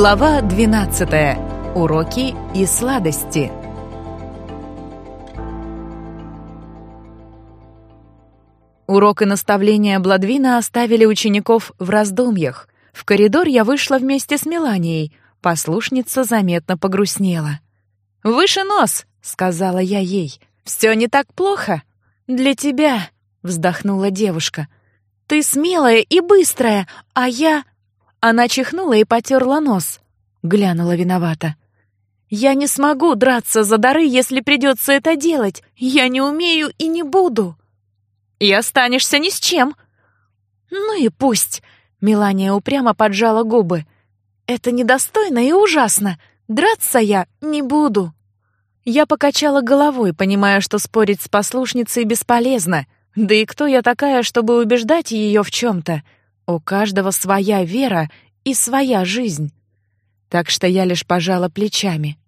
Глава 12. Уроки и сладости. Урок и наставления Бладвина оставили учеников в раздумьях. В коридор я вышла вместе с Меланией. Послушница заметно погрустнела. «Выше нос!» — сказала я ей. «Все не так плохо?» «Для тебя!» — вздохнула девушка. «Ты смелая и быстрая, а я...» Она чихнула и потерла нос. Глянула виновата. «Я не смогу драться за дары, если придется это делать. Я не умею и не буду». «И останешься ни с чем». «Ну и пусть», — Мелания упрямо поджала губы. «Это недостойно и ужасно. Драться я не буду». Я покачала головой, понимая, что спорить с послушницей бесполезно. Да и кто я такая, чтобы убеждать ее в чем-то? У каждого своя вера и своя жизнь. Так что я лишь пожала плечами.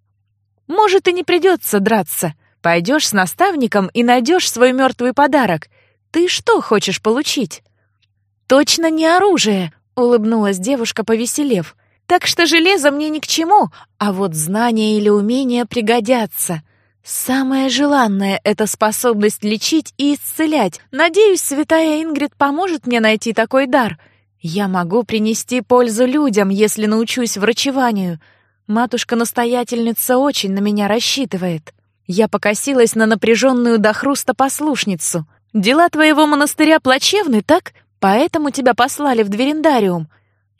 Может, и не придется драться. Пойдешь с наставником и найдешь свой мертвый подарок. Ты что хочешь получить? Точно не оружие, улыбнулась девушка, повеселев. Так что железо мне ни к чему, а вот знания или умения пригодятся. Самое желанное — это способность лечить и исцелять. Надеюсь, святая Ингрид поможет мне найти такой дар — я могу принести пользу людям, если научусь врачеванию. Матушка-настоятельница очень на меня рассчитывает. Я покосилась на напряженную до хруста послушницу. Дела твоего монастыря плачевны, так? Поэтому тебя послали в Дверендариум.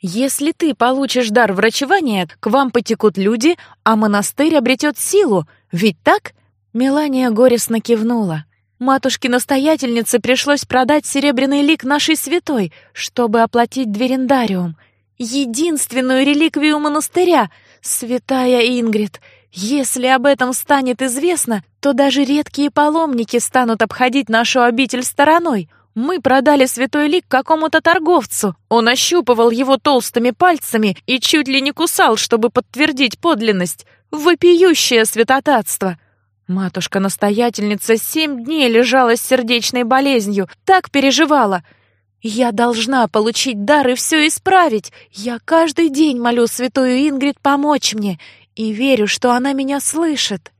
Если ты получишь дар врачевания, к вам потекут люди, а монастырь обретет силу. Ведь так? Мелания горестно кивнула. Матушке-настоятельнице пришлось продать серебряный лик нашей святой, чтобы оплатить дверендариум. Единственную реликвию монастыря, святая Ингрид. Если об этом станет известно, то даже редкие паломники станут обходить нашу обитель стороной. Мы продали святой лик какому-то торговцу. Он ощупывал его толстыми пальцами и чуть ли не кусал, чтобы подтвердить подлинность. Вопиющее святотатство. Матушка-настоятельница семь дней лежала с сердечной болезнью, так переживала. Я должна получить дар и все исправить. Я каждый день молю святую Ингрид помочь мне и верю, что она меня слышит.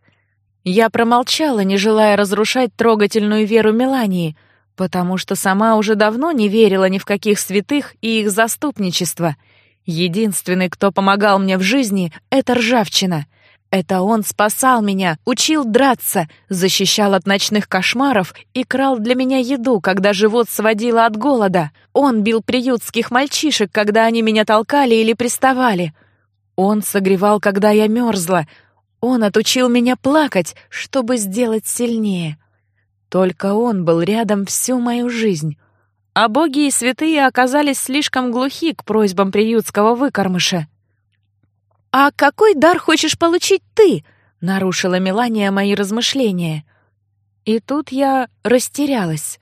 Я промолчала, не желая разрушать трогательную веру Мелании, потому что сама уже давно не верила ни в каких святых и их заступничество. Единственный, кто помогал мне в жизни, — это ржавчина — это он спасал меня, учил драться, защищал от ночных кошмаров и крал для меня еду, когда живот сводило от голода. Он бил приютских мальчишек, когда они меня толкали или приставали. Он согревал, когда я мерзла. Он отучил меня плакать, чтобы сделать сильнее. Только он был рядом всю мою жизнь. А боги и святые оказались слишком глухи к просьбам приютского выкормыша. «А какой дар хочешь получить ты?» — нарушила Мелания мои размышления. И тут я растерялась.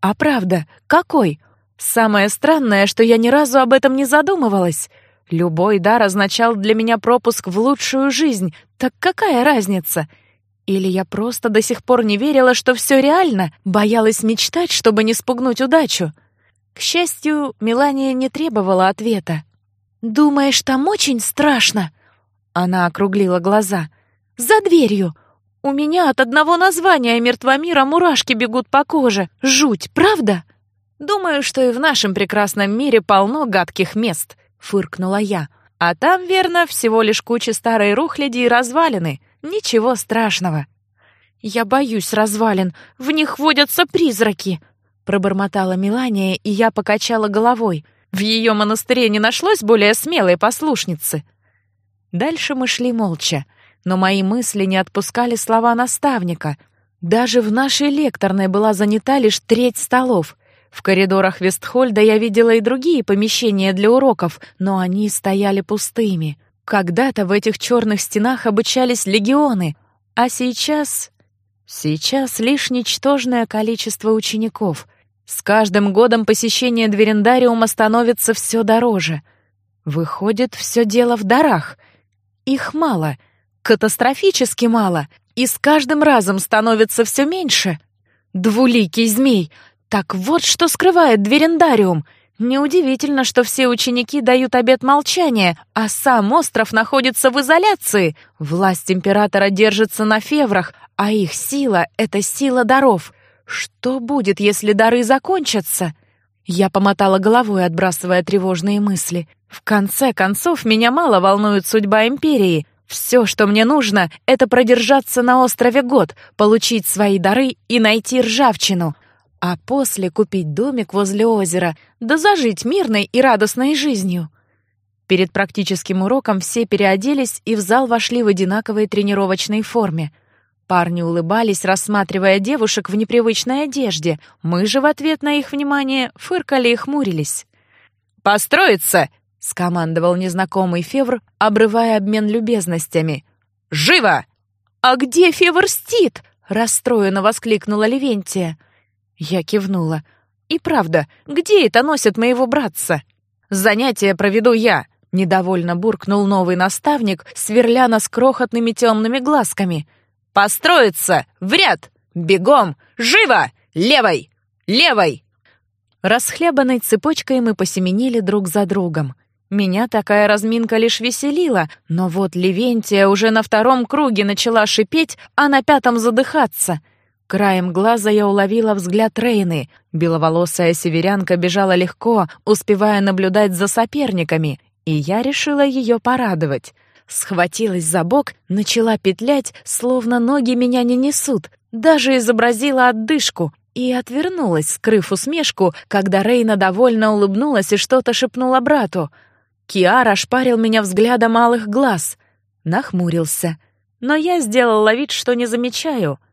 «А правда, какой?» Самое странное, что я ни разу об этом не задумывалась. Любой дар означал для меня пропуск в лучшую жизнь. Так какая разница? Или я просто до сих пор не верила, что все реально, боялась мечтать, чтобы не спугнуть удачу? К счастью, Мелания не требовала ответа. «Думаешь, там очень страшно?» Она округлила глаза. «За дверью! У меня от одного названия мертвомира мурашки бегут по коже. Жуть, правда?» «Думаю, что и в нашем прекрасном мире полно гадких мест», — фыркнула я. «А там, верно, всего лишь куча старой рухляди и развалины. Ничего страшного». «Я боюсь развалин. В них водятся призраки», — пробормотала Милания, и я покачала головой — в ее монастыре не нашлось более смелой послушницы. Дальше мы шли молча, но мои мысли не отпускали слова наставника. Даже в нашей лекторной была занята лишь треть столов. В коридорах Вестхольда я видела и другие помещения для уроков, но они стояли пустыми. Когда-то в этих черных стенах обучались легионы, а сейчас... Сейчас лишь ничтожное количество учеников — с каждым годом посещение дверендариума становится все дороже. Выходит, все дело в дарах. Их мало, катастрофически мало, и с каждым разом становится все меньше. Двуликий змей. Так вот, что скрывает дверендариум. Неудивительно, что все ученики дают обет молчания, а сам остров находится в изоляции. Власть императора держится на феврах, а их сила — это сила даров. Что будет, если дары закончатся? Я помотала головой, отбрасывая тревожные мысли. В конце концов, меня мало волнует судьба империи. Все, что мне нужно, это продержаться на острове год, получить свои дары и найти ржавчину — а после купить домик возле озера, да зажить мирной и радостной жизнью. Перед практическим уроком все переоделись и в зал вошли в одинаковой тренировочной форме. Парни улыбались, рассматривая девушек в непривычной одежде. Мы же в ответ на их внимание фыркали и хмурились. «Построиться!» — скомандовал незнакомый Февр, обрывая обмен любезностями. «Живо!» «А где Февр Стит?» — расстроенно воскликнула Левентия. Я кивнула. «И правда, где это носят моего братца?» «Занятия проведу я», — недовольно буркнул новый наставник, сверля нас крохотными темными глазками. «Построиться! В ряд! Бегом! Живо! Левой! Левой!» Расхлябанной цепочкой мы посеменили друг за другом. Меня такая разминка лишь веселила, но вот Левентия уже на втором круге начала шипеть, а на пятом задыхаться — Краем глаза я уловила взгляд Рейны. Беловолосая северянка бежала легко, успевая наблюдать за соперниками, и я решила ее порадовать. Схватилась за бок, начала петлять, словно ноги меня не несут, даже изобразила отдышку и отвернулась, скрыв усмешку, когда Рейна довольно улыбнулась и что-то шепнула брату. Киара шпарил меня взглядом малых глаз. Нахмурился. Но я сделала вид, что не замечаю —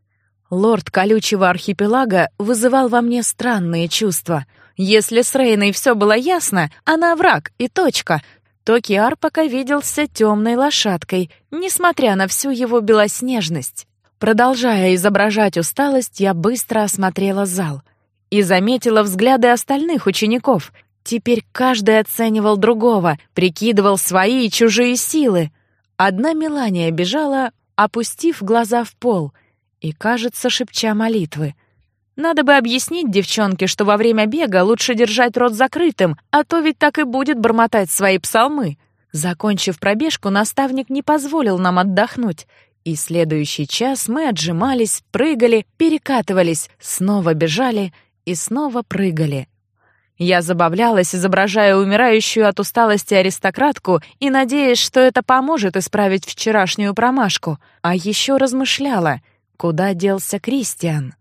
Лорд колючего архипелага вызывал во мне странные чувства. Если с Рейной все было ясно, она враг и точка, то Киар пока виделся темной лошадкой, несмотря на всю его белоснежность. Продолжая изображать усталость, я быстро осмотрела зал и заметила взгляды остальных учеников. Теперь каждый оценивал другого, прикидывал свои и чужие силы. Одна Мелания бежала, опустив глаза в пол — и, кажется, шепча молитвы. Надо бы объяснить девчонке, что во время бега лучше держать рот закрытым, а то ведь так и будет бормотать свои псалмы. Закончив пробежку, наставник не позволил нам отдохнуть, и следующий час мы отжимались, прыгали, перекатывались, снова бежали и снова прыгали. Я забавлялась, изображая умирающую от усталости аристократку и надеясь, что это поможет исправить вчерашнюю промашку, а еще размышляла — Куда делся Кристиан?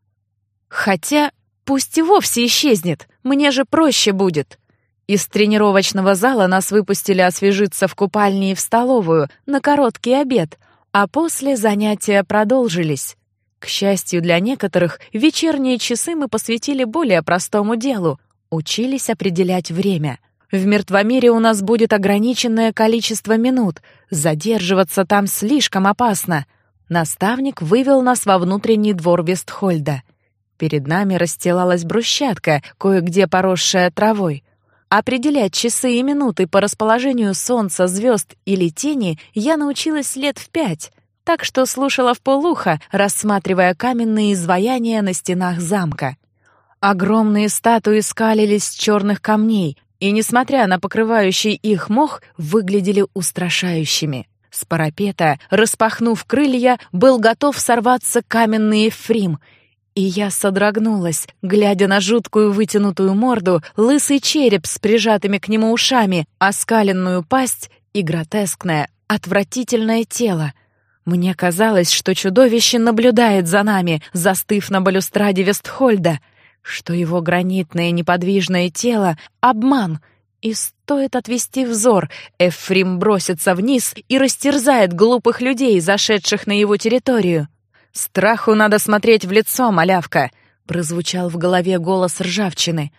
Хотя пусть и вовсе исчезнет, мне же проще будет. Из тренировочного зала нас выпустили освежиться в купальне и в столовую на короткий обед, а после занятия продолжились. К счастью для некоторых, вечерние часы мы посвятили более простому делу — учились определять время. В мертвомире у нас будет ограниченное количество минут, задерживаться там слишком опасно — Наставник вывел нас во внутренний двор Вестхольда. Перед нами расстилалась брусчатка, кое-где поросшая травой. Определять часы и минуты по расположению солнца, звезд или тени я научилась лет в пять, так что слушала в полухо, рассматривая каменные изваяния на стенах замка. Огромные статуи скалились с черных камней, и, несмотря на покрывающий их мох, выглядели устрашающими. С парапета, распахнув крылья, был готов сорваться каменный Ефрим, и я содрогнулась, глядя на жуткую вытянутую морду, лысый череп с прижатыми к нему ушами, оскаленную пасть и гротескное, отвратительное тело. Мне казалось, что чудовище наблюдает за нами, застыв на балюстраде Вестхольда, что его гранитное неподвижное тело — обман — и стоит отвести взор, Эфрим бросится вниз и растерзает глупых людей, зашедших на его территорию. «Страху надо смотреть в лицо, малявка!» — прозвучал в голове голос ржавчины.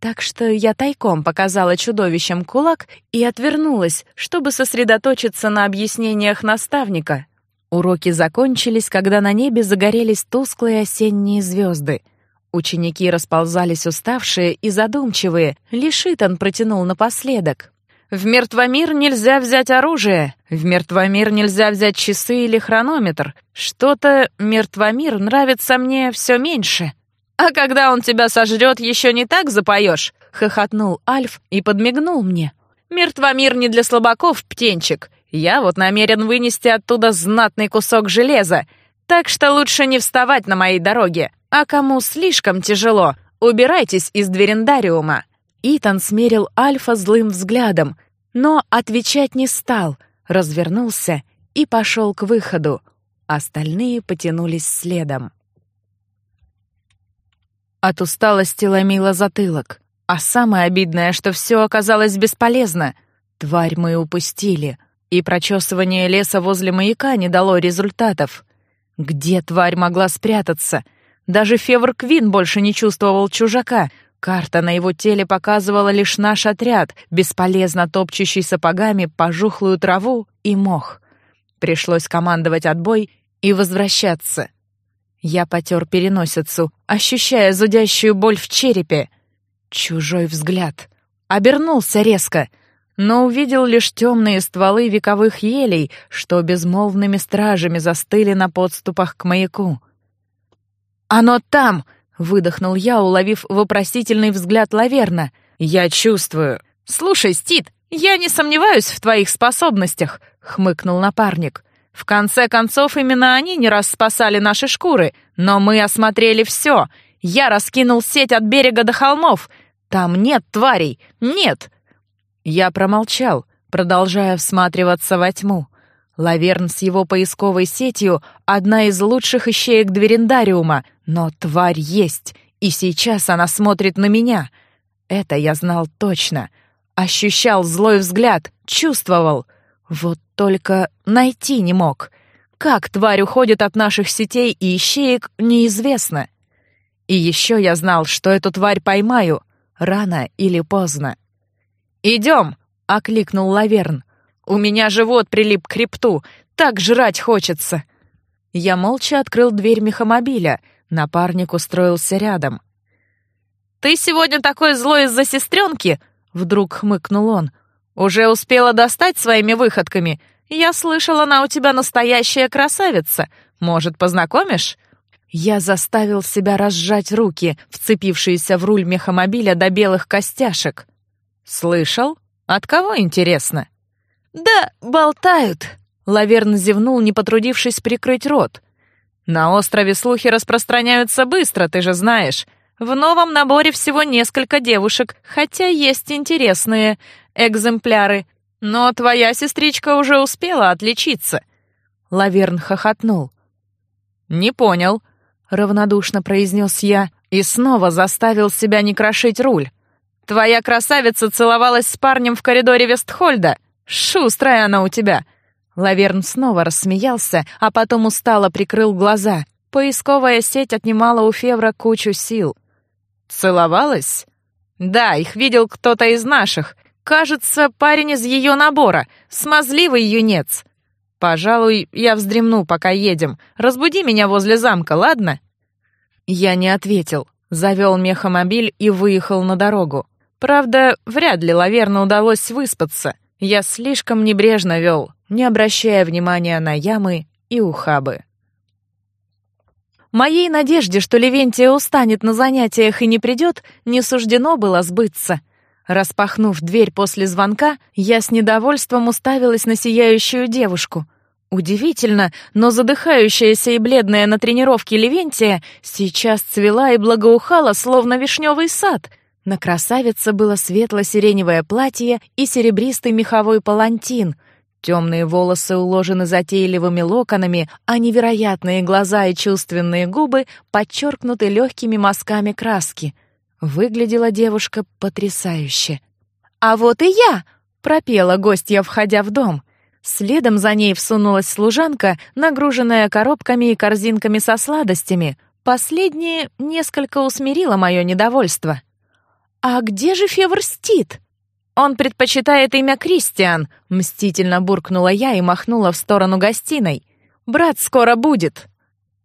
Так что я тайком показала чудовищам кулак и отвернулась, чтобы сосредоточиться на объяснениях наставника. Уроки закончились, когда на небе загорелись тусклые осенние звезды — Ученики расползались уставшие и задумчивые, лишь Итан протянул напоследок. «В мертвомир нельзя взять оружие, в мертвомир нельзя взять часы или хронометр. Что-то мертвомир нравится мне все меньше». «А когда он тебя сожрет, еще не так запоешь?» — хохотнул Альф и подмигнул мне. «Мертвомир не для слабаков, птенчик. Я вот намерен вынести оттуда знатный кусок железа, так что лучше не вставать на моей дороге. А кому слишком тяжело, убирайтесь из дверендариума». Итан смерил Альфа злым взглядом, но отвечать не стал, развернулся и пошел к выходу. Остальные потянулись следом. От усталости ломило затылок. А самое обидное, что все оказалось бесполезно. Тварь мы упустили, и прочесывание леса возле маяка не дало результатов. Где тварь могла спрятаться? Даже Февр Квин больше не чувствовал чужака. Карта на его теле показывала лишь наш отряд, бесполезно топчущий сапогами пожухлую траву и мох. Пришлось командовать отбой и возвращаться. Я потер переносицу, ощущая зудящую боль в черепе. Чужой взгляд. Обернулся резко, но увидел лишь темные стволы вековых елей, что безмолвными стражами застыли на подступах к маяку. «Оно там!» — выдохнул я, уловив вопросительный взгляд Лаверна. «Я чувствую. Слушай, Стит, я не сомневаюсь в твоих способностях», — хмыкнул напарник. В конце концов, именно они не раз спасали наши шкуры, но мы осмотрели все. Я раскинул сеть от берега до холмов. Там нет тварей, нет. Я промолчал, продолжая всматриваться во тьму. Лаверн с его поисковой сетью — одна из лучших ищеек Дверендариума, но тварь есть, и сейчас она смотрит на меня. Это я знал точно. Ощущал злой взгляд, чувствовал. Вот только найти не мог. Как тварь уходит от наших сетей и ищеек, неизвестно. И еще я знал, что эту тварь поймаю, рано или поздно. «Идем!» — окликнул Лаверн. «У меня живот прилип к хребту, так жрать хочется!» Я молча открыл дверь мехомобиля, напарник устроился рядом. «Ты сегодня такой злой из-за сестренки?» — вдруг хмыкнул он. «Уже успела достать своими выходками? Я слышала, она у тебя настоящая красавица. Может, познакомишь?» Я заставил себя разжать руки, вцепившиеся в руль мехомобиля до белых костяшек. «Слышал? От кого, интересно?» «Да, болтают», — Лаверн зевнул, не потрудившись прикрыть рот. «На острове слухи распространяются быстро, ты же знаешь. В новом наборе всего несколько девушек, хотя есть интересные экземпляры. Но твоя сестричка уже успела отличиться». Лаверн хохотнул. «Не понял», — равнодушно произнес я и снова заставил себя не крошить руль. «Твоя красавица целовалась с парнем в коридоре Вестхольда. Шустрая она у тебя». Лаверн снова рассмеялся, а потом устало прикрыл глаза. Поисковая сеть отнимала у Февра кучу сил. «Целовалась?» «Да, их видел кто-то из наших. Кажется, парень из ее набора, смазливый юнец. Пожалуй, я вздремну, пока едем. Разбуди меня возле замка, ладно?» Я не ответил, завел мехомобиль и выехал на дорогу. Правда, вряд ли Лаверну удалось выспаться. Я слишком небрежно вел, не обращая внимания на ямы и ухабы. Моей надежде, что Левентия устанет на занятиях и не придет, не суждено было сбыться. Распахнув дверь после звонка, я с недовольством уставилась на сияющую девушку. Удивительно, но задыхающаяся и бледная на тренировке Левентия сейчас цвела и благоухала, словно вишневый сад. На красавице было светло-сиреневое платье и серебристый меховой палантин — Темные волосы уложены затейливыми локонами, а невероятные глаза и чувственные губы подчеркнуты легкими мазками краски. Выглядела девушка потрясающе. «А вот и я!» — пропела гостья, входя в дом. Следом за ней всунулась служанка, нагруженная коробками и корзинками со сладостями. Последнее несколько усмирило мое недовольство. «А где же Феверстит?» «Он предпочитает имя Кристиан», — мстительно буркнула я и махнула в сторону гостиной. «Брат скоро будет».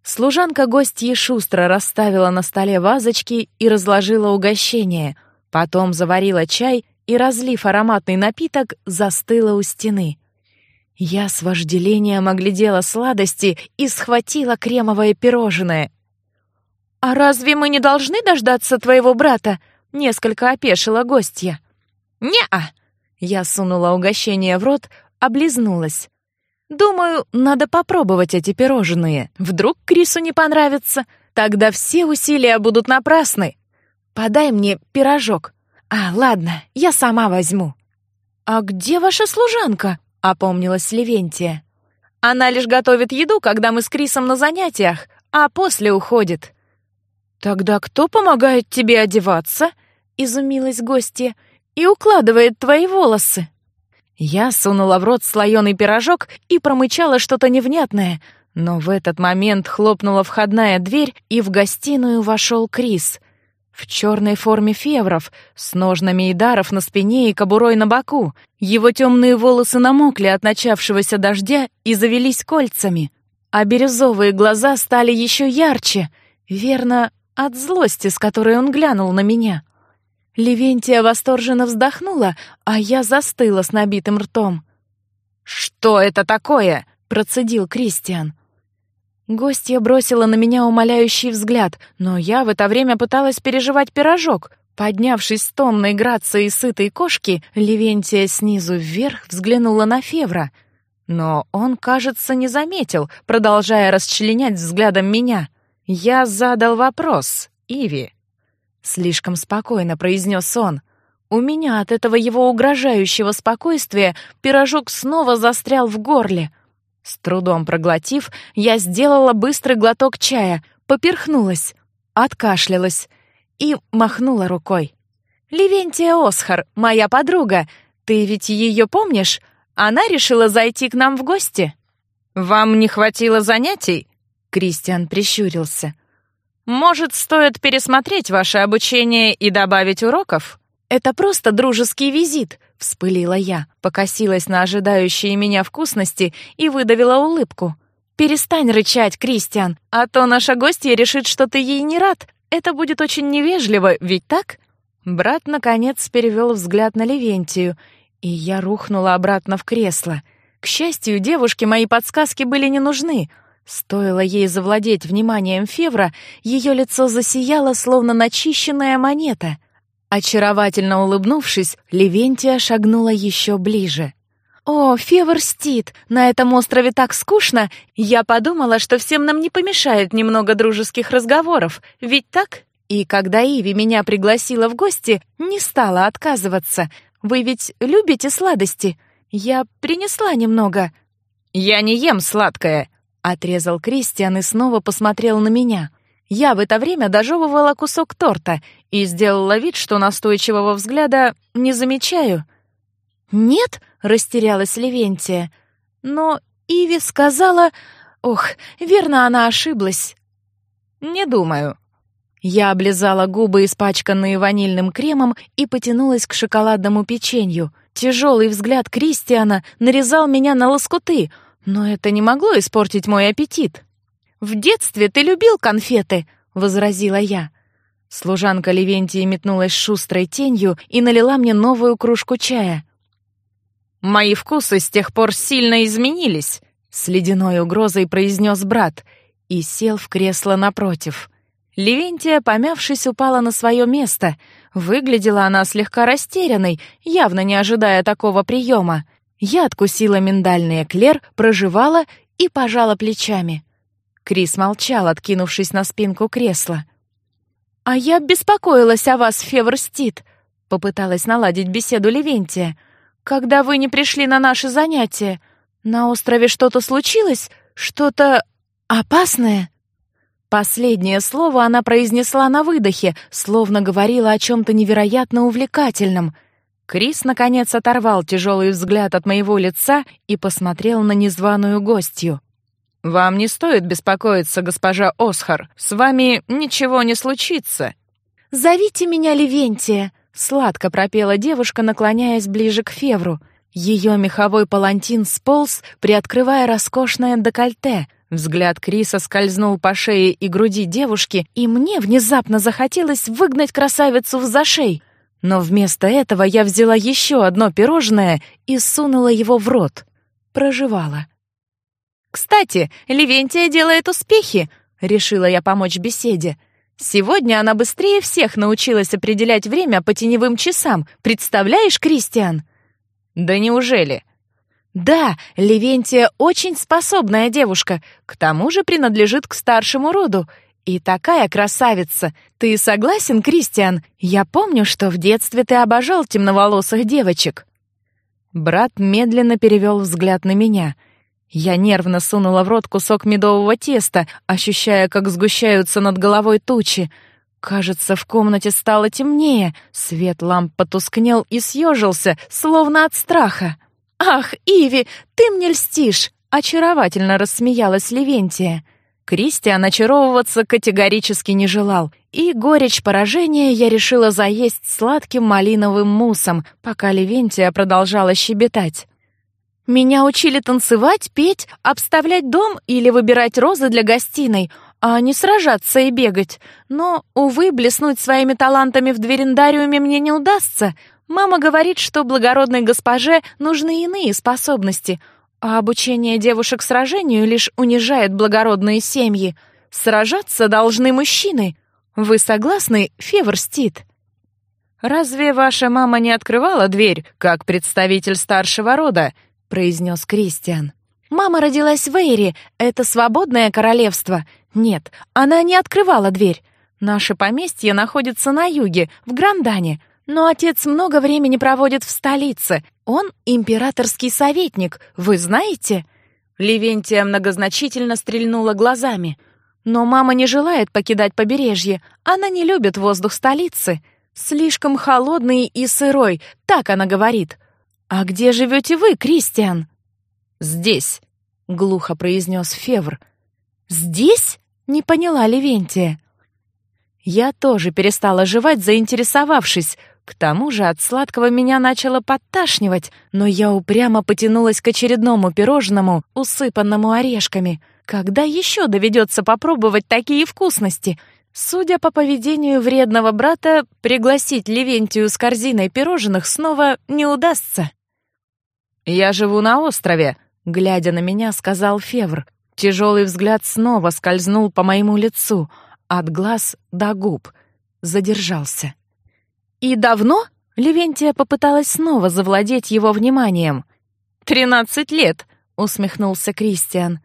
Служанка гостьи шустро расставила на столе вазочки и разложила угощение. Потом заварила чай и, разлив ароматный напиток, застыла у стены. Я с вожделением оглядела сладости и схватила кремовое пирожное. «А разве мы не должны дождаться твоего брата?» — несколько опешила гостья. «Не-а!» — я сунула угощение в рот, облизнулась. «Думаю, надо попробовать эти пирожные. Вдруг Крису не понравится. Тогда все усилия будут напрасны. Подай мне пирожок. А, ладно, я сама возьму». «А где ваша служанка?» — опомнилась Левентия. «Она лишь готовит еду, когда мы с Крисом на занятиях, а после уходит». «Тогда кто помогает тебе одеваться?» — изумилась гостья. «И укладывает твои волосы». Я сунула в рот слоеный пирожок и промычала что-то невнятное, но в этот момент хлопнула входная дверь, и в гостиную вошел Крис. В черной форме февров, с ножнами и даров на спине и кобурой на боку. Его темные волосы намокли от начавшегося дождя и завелись кольцами, а бирюзовые глаза стали еще ярче. Верно, от злости, с которой он глянул на меня. Левентия восторженно вздохнула, а я застыла с набитым ртом. «Что это такое?» — процедил Кристиан. Гостья бросила на меня умоляющий взгляд, но я в это время пыталась переживать пирожок. Поднявшись с томной грацией сытой кошки, Левентия снизу вверх взглянула на Февра. Но он, кажется, не заметил, продолжая расчленять взглядом меня — «Я задал вопрос, Иви», — слишком спокойно произнес он. У меня от этого его угрожающего спокойствия пирожок снова застрял в горле. С трудом проглотив, я сделала быстрый глоток чая, поперхнулась, откашлялась и махнула рукой. «Левентия Осхар, моя подруга, ты ведь ее помнишь? Она решила зайти к нам в гости». «Вам не хватило занятий?» Кристиан прищурился. «Может, стоит пересмотреть ваше обучение и добавить уроков?» «Это просто дружеский визит», — вспылила я, покосилась на ожидающие меня вкусности и выдавила улыбку. «Перестань рычать, Кристиан, а то наша гостья решит, что ты ей не рад. Это будет очень невежливо, ведь так?» Брат, наконец, перевел взгляд на Левентию, и я рухнула обратно в кресло. К счастью, девушке мои подсказки были не нужны — Стоило ей завладеть вниманием Февра, ее лицо засияло, словно начищенная монета. Очаровательно улыбнувшись, Левентия шагнула еще ближе. «О, Февр Стит, на этом острове так скучно! Я подумала, что всем нам не помешает немного дружеских разговоров, ведь так?» И когда Иви меня пригласила в гости, не стала отказываться. «Вы ведь любите сладости? Я принесла немного». «Я не ем сладкое», Отрезал Кристиан и снова посмотрел на меня. Я в это время дожевывала кусок торта и сделала вид, что настойчивого взгляда не замечаю. «Нет?» — растерялась Левентия. Но Иви сказала... Ох, верно, она ошиблась. «Не думаю». Я облизала губы, испачканные ванильным кремом, и потянулась к шоколадному печенью. Тяжелый взгляд Кристиана нарезал меня на лоскуты — но это не могло испортить мой аппетит. «В детстве ты любил конфеты», — возразила я. Служанка Левентии метнулась шустрой тенью и налила мне новую кружку чая. «Мои вкусы с тех пор сильно изменились», — с ледяной угрозой произнес брат и сел в кресло напротив. Левентия, помявшись, упала на свое место. Выглядела она слегка растерянной, явно не ожидая такого приема. Откусила миндальный эклер, прожевала и пожала плечами. Крис молчал, откинувшись на спинку кресла. «А я беспокоилась о вас, Феверстит», — попыталась наладить беседу Левентия. «Когда вы не пришли на наши занятия, на острове что-то случилось? Что-то опасное?» Последнее слово она произнесла на выдохе, словно говорила о чем-то невероятно увлекательном — Крис, наконец, оторвал тяжелый взгляд от моего лица и посмотрел на незваную гостью. «Вам не стоит беспокоиться, госпожа Осхар. С вами ничего не случится». «Зовите меня Левентия», — сладко пропела девушка, наклоняясь ближе к Февру. Ее меховой палантин сполз, приоткрывая роскошное декольте. Взгляд Криса скользнул по шее и груди девушки, и мне внезапно захотелось выгнать красавицу в зашей — но вместо этого я взяла еще одно пирожное и сунула его в рот. Проживала. «Кстати, Левентия делает успехи», — решила я помочь беседе. Сегодня она быстрее всех научилась определять время по теневым часам. Представляешь, Кристиан? Да неужели? Да, Левентия очень способная девушка, к тому же принадлежит к старшему роду. И такая красавица. Ты согласен, Кристиан? Я помню, что в детстве ты обожал темноволосых девочек. Брат медленно перевел взгляд на меня. Я нервно сунула в рот кусок медового теста, ощущая, как сгущаются над головой тучи. Кажется, в комнате стало темнее. Свет ламп потускнел и съежился, словно от страха. «Ах, Иви, ты мне льстишь!» — очаровательно рассмеялась Левентия. Кристиан очаровываться категорически не желал, и горечь поражения я решила заесть сладким малиновым муссом, пока Левентия продолжала щебетать. «Меня учили танцевать, петь, обставлять дом или выбирать розы для гостиной, а не сражаться и бегать. Но, увы, блеснуть своими талантами в дверендариуме мне не удастся. Мама говорит, что благородной госпоже нужны иные способности — а обучение девушек сражению лишь унижает благородные семьи. Сражаться должны мужчины. Вы согласны, Феверстит? Разве ваша мама не открывала дверь, как представитель старшего рода? произнес Кристиан. Мама родилась в Эйре, это свободное королевство. Нет, она не открывала дверь. Наше поместье находится на юге, в Грандане, но отец много времени проводит в столице. Он императорский советник, вы знаете?» Левентия многозначительно стрельнула глазами. «Но мама не желает покидать побережье. Она не любит воздух столицы. Слишком холодный и сырой, так она говорит. А где живете вы, Кристиан?» «Здесь», — глухо произнес Февр. «Здесь?» — не поняла Левентия. Я тоже перестала жевать, заинтересовавшись, к тому же от сладкого меня начало подташнивать, но я упрямо потянулась к очередному пирожному, усыпанному орешками. Когда еще доведется попробовать такие вкусности? Судя по поведению вредного брата, пригласить Левентию с корзиной пирожных снова не удастся. «Я живу на острове», — глядя на меня, сказал Февр. Тяжелый взгляд снова скользнул по моему лицу, от глаз до губ. Задержался. «И давно?» — Левентия попыталась снова завладеть его вниманием. «Тринадцать лет», — усмехнулся Кристиан.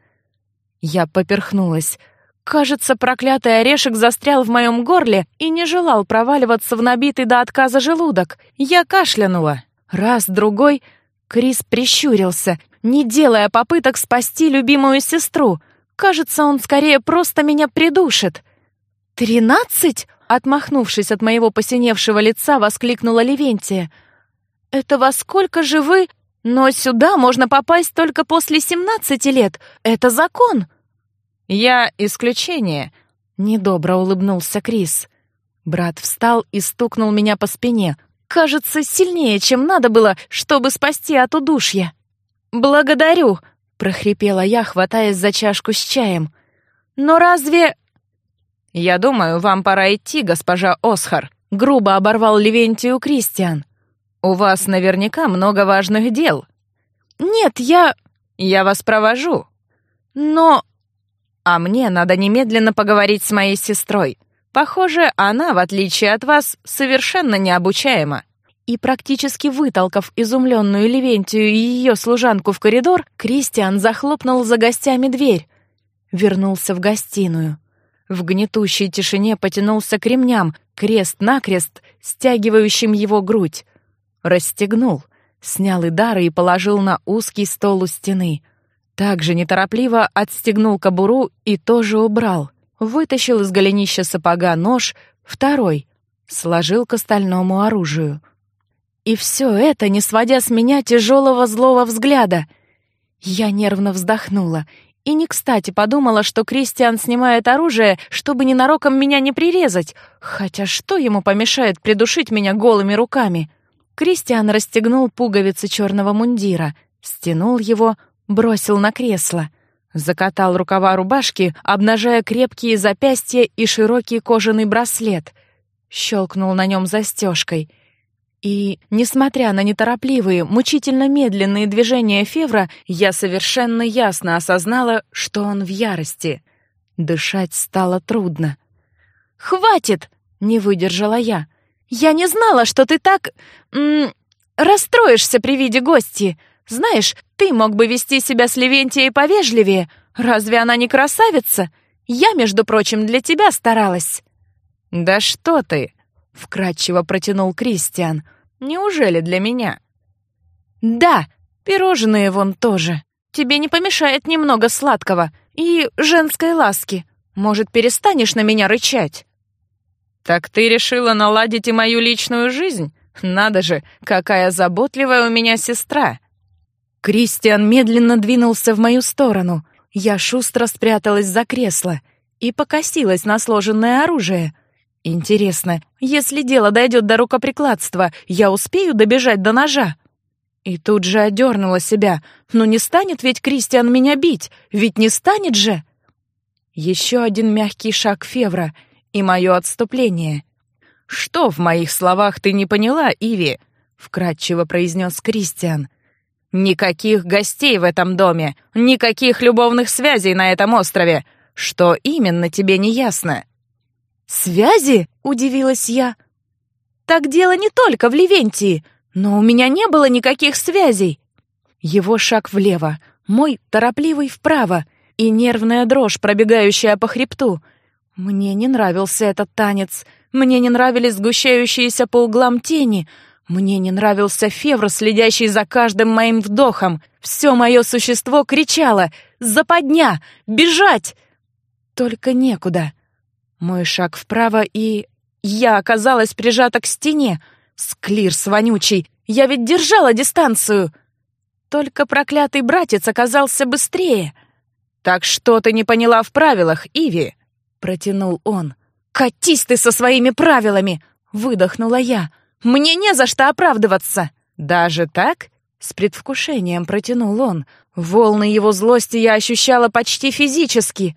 Я поперхнулась. Кажется, проклятый орешек застрял в моем горле и не желал проваливаться в набитый до отказа желудок. Я кашлянула. Раз, другой. Крис прищурился, не делая попыток спасти любимую сестру. Кажется, он скорее просто меня придушит. «Тринадцать?» Отмахнувшись от моего посиневшего лица, воскликнула Левентия. «Это во сколько же вы? Но сюда можно попасть только после семнадцати лет. Это закон!» «Я исключение», — недобро улыбнулся Крис. Брат встал и стукнул меня по спине. Кажется, сильнее, чем надо было, чтобы спасти от удушья. «Благодарю», — прохрипела я, хватаясь за чашку с чаем. «Но разве «Я думаю, вам пора идти, госпожа Осхар», — грубо оборвал Левентию Кристиан. «У вас наверняка много важных дел». «Нет, я...» «Я вас провожу». «Но...» «А мне надо немедленно поговорить с моей сестрой. Похоже, она, в отличие от вас, совершенно необучаема». И практически вытолкав изумленную Левентию и ее служанку в коридор, Кристиан захлопнул за гостями дверь. Вернулся в гостиную. В гнетущей тишине потянулся к ремням, крест-накрест, стягивающим его грудь. Расстегнул, снял идары и положил на узкий стол у стены. Также неторопливо отстегнул кобуру и тоже убрал. Вытащил из голенища сапога нож, второй, сложил к остальному оружию. И все это, не сводя с меня тяжелого злого взгляда. Я нервно вздохнула и не кстати подумала, что Кристиан снимает оружие, чтобы ненароком меня не прирезать. Хотя что ему помешает придушить меня голыми руками? Кристиан расстегнул пуговицы черного мундира, стянул его, бросил на кресло. Закатал рукава рубашки, обнажая крепкие запястья и широкий кожаный браслет. Щелкнул на нем застежкой — и, несмотря на неторопливые, мучительно медленные движения Февра, я совершенно ясно осознала, что он в ярости. Дышать стало трудно. хватит!» — не выдержала я. «Я не знала, что ты так... М расстроишься при виде гости. Знаешь, ты мог бы вести себя с Левентией повежливее. Разве она не красавица? Я, между прочим, для тебя старалась». «Да что ты!» — вкратчиво протянул Кристиан. «Неужели для меня?» «Да, пирожные вон тоже. Тебе не помешает немного сладкого и женской ласки. Может, перестанешь на меня рычать?» «Так ты решила наладить и мою личную жизнь? Надо же, какая заботливая у меня сестра!» Кристиан медленно двинулся в мою сторону. Я шустро спряталась за кресло и покосилась на сложенное оружие. Интересно, если дело дойдет до рукоприкладства, я успею добежать до ножа? И тут же одернула себя. Ну не станет ведь Кристиан меня бить, ведь не станет же! Еще один мягкий шаг Февра и мое отступление. «Что в моих словах ты не поняла, Иви?» — вкратчиво произнес Кристиан. «Никаких гостей в этом доме, никаких любовных связей на этом острове. Что именно тебе не ясно?» «Связи?» — удивилась я. «Так дело не только в Ливентии, но у меня не было никаких связей». Его шаг влево, мой торопливый вправо и нервная дрожь, пробегающая по хребту. Мне не нравился этот танец, мне не нравились сгущающиеся по углам тени, мне не нравился Февр, следящий за каждым моим вдохом. Все мое существо кричало «Западня! Бежать!» Только некуда. Мой шаг вправо, и... Я оказалась прижата к стене. Склирс вонючий, я ведь держала дистанцию. Только проклятый братец оказался быстрее. «Так что ты не поняла в правилах, Иви?» — протянул он. «Катись ты со своими правилами!» — выдохнула я. «Мне не за что оправдываться!» «Даже так?» — с предвкушением протянул он. Волны его злости я ощущала почти физически.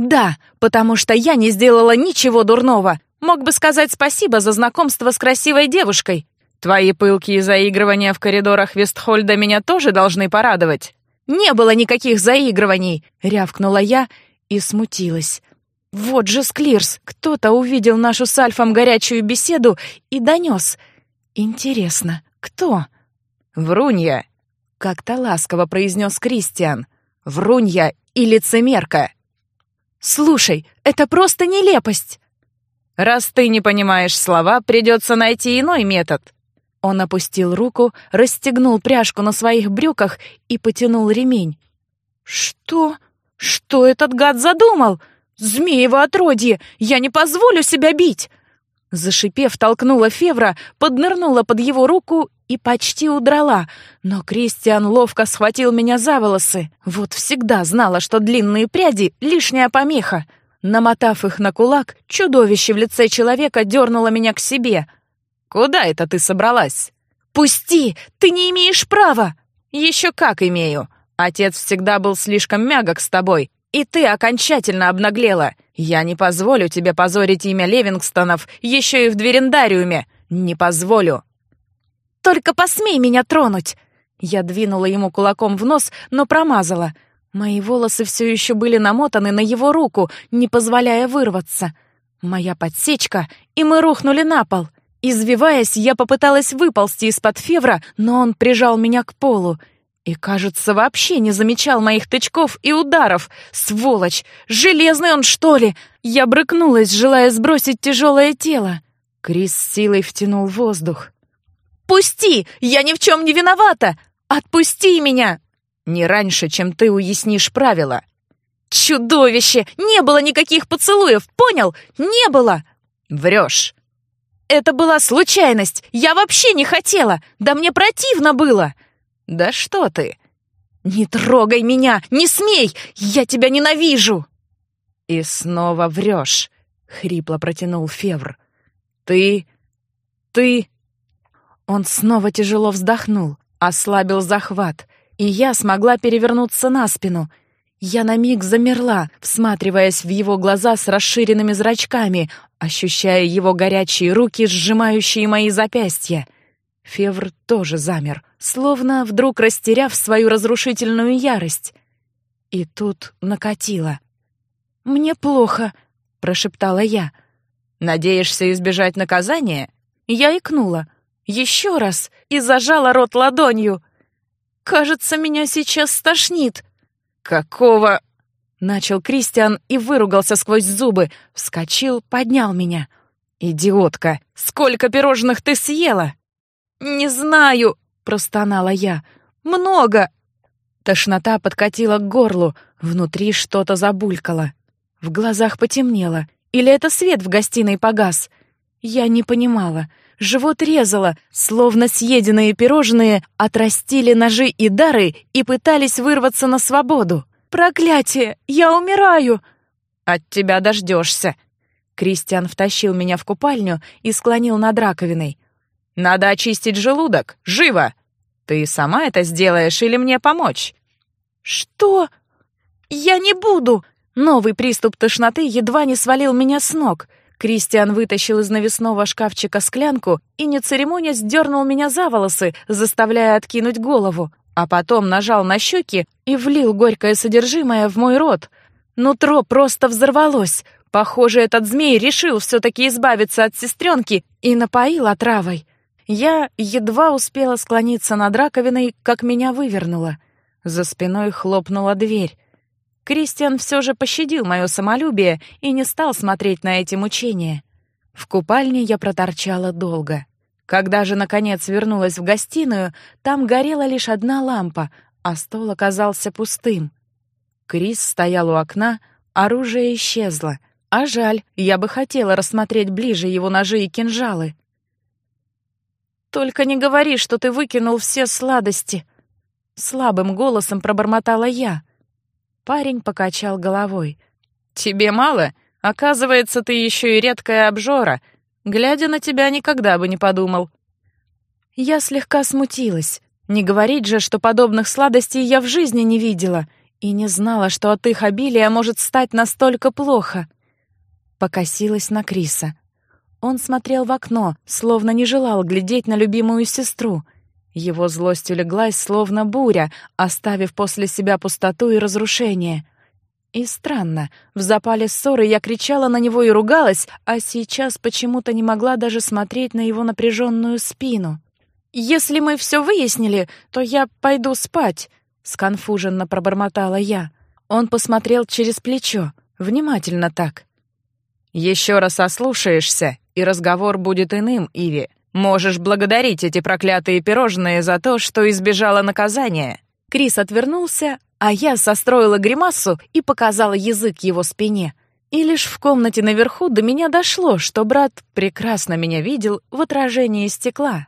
«Да, потому что я не сделала ничего дурного. Мог бы сказать спасибо за знакомство с красивой девушкой». «Твои пылкие заигрывания в коридорах Вестхольда меня тоже должны порадовать». «Не было никаких заигрываний!» — рявкнула я и смутилась. «Вот же Склирс! Кто-то увидел нашу с Альфом горячую беседу и донес. Интересно, кто?» «Врунья!» — как-то ласково произнес Кристиан. «Врунья и лицемерка!» «Слушай, это просто нелепость!» «Раз ты не понимаешь слова, придется найти иной метод», он опустил руку, расстегнул пряжку на своих брюках и потянул ремень. «Что? Что этот гад задумал? Змеево отродье! Я не позволю себя бить!» Зашипев, толкнула Февра, поднырнула под его руку и почти удрала. Но Кристиан ловко схватил меня за волосы. Вот всегда знала, что длинные пряди — лишняя помеха. Намотав их на кулак, чудовище в лице человека дернуло меня к себе — «Куда это ты собралась?» «Пусти! Ты не имеешь права!» «Еще как имею! Отец всегда был слишком мягок с тобой, и ты окончательно обнаглела. Я не позволю тебе позорить имя Левингстонов еще и в дверендариуме. Не позволю!» «Только посмей меня тронуть!» Я двинула ему кулаком в нос, но промазала. Мои волосы все еще были намотаны на его руку, не позволяя вырваться. Моя подсечка, и мы рухнули на пол — Извиваясь, я попыталась выползти из-под февра, но он прижал меня к полу. И, кажется, вообще не замечал моих тычков и ударов. Сволочь! Железный он, что ли? Я брыкнулась, желая сбросить тяжелое тело. Крис силой втянул воздух. «Пусти! Я ни в чем не виновата! Отпусти меня!» «Не раньше, чем ты уяснишь правила». «Чудовище! Не было никаких поцелуев, понял? Не было!» «Врешь!» Это была случайность. Я вообще не хотела. Да мне противно было. Да что ты? Не трогай меня, не смей. Я тебя ненавижу. И снова врешь, хрипло протянул Февр. Ты... ты... Он снова тяжело вздохнул, ослабил захват, и я смогла перевернуться на спину. Я на миг замерла, всматриваясь в его глаза с расширенными зрачками, ощущая его горячие руки, сжимающие мои запястья. Февр тоже замер, словно вдруг растеряв свою разрушительную ярость. И тут накатило. «Мне плохо», — прошептала я. Надеешься избежать наказания?» Я икнула. Еще раз и зажала рот ладонью. «Кажется, меня сейчас стошнит». «Какого?» Начал Кристиан и выругался сквозь зубы, вскочил, поднял меня. «Идиотка! Сколько пирожных ты съела?» «Не знаю», — простонала я. «Много!» Тошнота подкатила к горлу, внутри что-то забулькало. В глазах потемнело. Или это свет в гостиной погас? Я не понимала. Живот резало, словно съеденные пирожные отрастили ножи и дары и пытались вырваться на свободу. «Проклятие! Я умираю!» «От тебя дождешься!» Кристиан втащил меня в купальню и склонил над раковиной. «Надо очистить желудок! Живо! Ты сама это сделаешь или мне помочь?» «Что? Я не буду!» Новый приступ тошноты едва не свалил меня с ног. Кристиан вытащил из навесного шкафчика склянку и, не церемонясь, дернул меня за волосы, заставляя откинуть голову а потом нажал на щеки и влил горькое содержимое в мой рот. Нутро просто взорвалось. Похоже, этот змей решил все-таки избавиться от сестренки и напоил отравой. Я едва успела склониться над раковиной, как меня вывернуло. За спиной хлопнула дверь. Кристиан все же пощадил мое самолюбие и не стал смотреть на эти мучения. В купальне я проторчала долго. Когда же, наконец, вернулась в гостиную, там горела лишь одна лампа, а стол оказался пустым. Крис стоял у окна, оружие исчезло. А жаль, я бы хотела рассмотреть ближе его ножи и кинжалы. «Только не говори, что ты выкинул все сладости!» Слабым голосом пробормотала я. Парень покачал головой. «Тебе мало? Оказывается, ты еще и редкая обжора. Глядя на тебя, никогда бы не подумал. Я слегка смутилась. Не говорить же, что подобных сладостей я в жизни не видела и не знала, что от их обилия может стать настолько плохо. Покосилась на Криса. Он смотрел в окно, словно не желал глядеть на любимую сестру. Его злость улеглась, словно буря, оставив после себя пустоту и разрушение. И странно, в запале ссоры я кричала на него и ругалась, а сейчас почему-то не могла даже смотреть на его напряженную спину. «Если мы все выяснили, то я пойду спать», — сконфуженно пробормотала я. Он посмотрел через плечо, внимательно так. «Еще раз ослушаешься, и разговор будет иным, Иви. Можешь благодарить эти проклятые пирожные за то, что избежала наказания». Крис отвернулся, а я состроила гримасу и показала язык его спине. И лишь в комнате наверху до меня дошло, что брат прекрасно меня видел в отражении стекла.